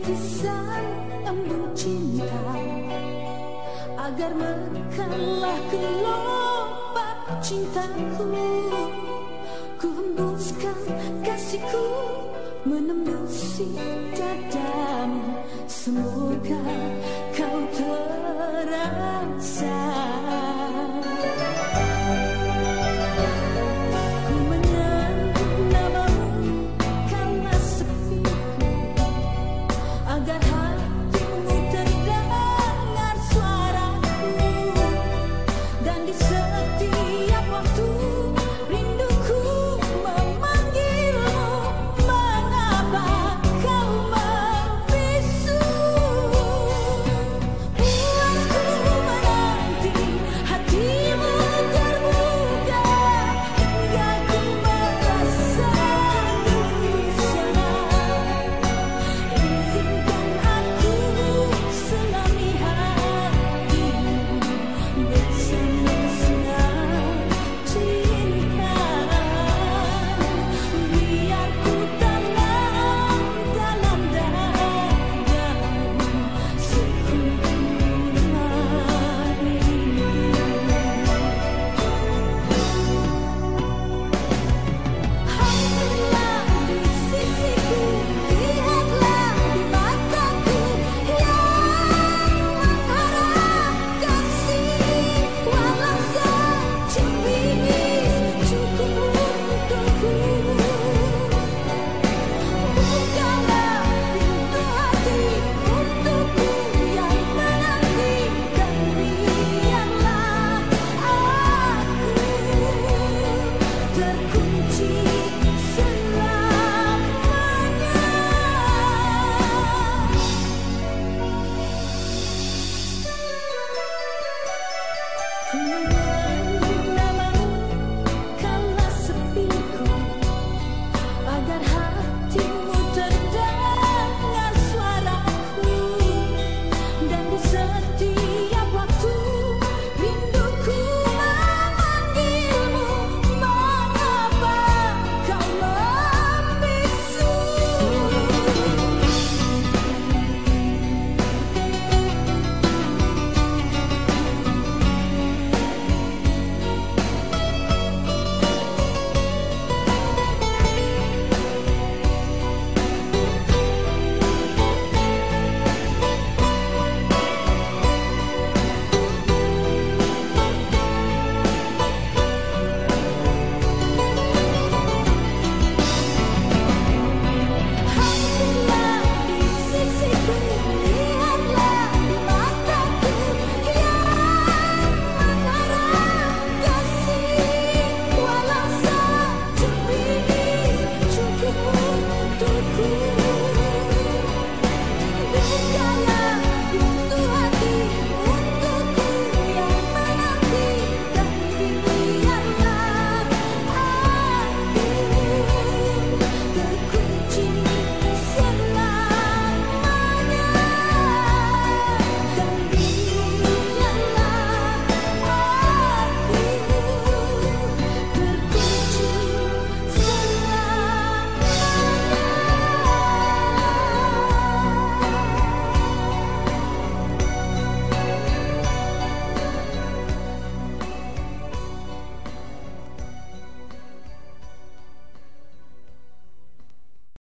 Kisah embun cinta Agar melekat kelopak cintaku. Ku hembuskan kasihku menembusi dadamu. Semoga kau terasa Thank you.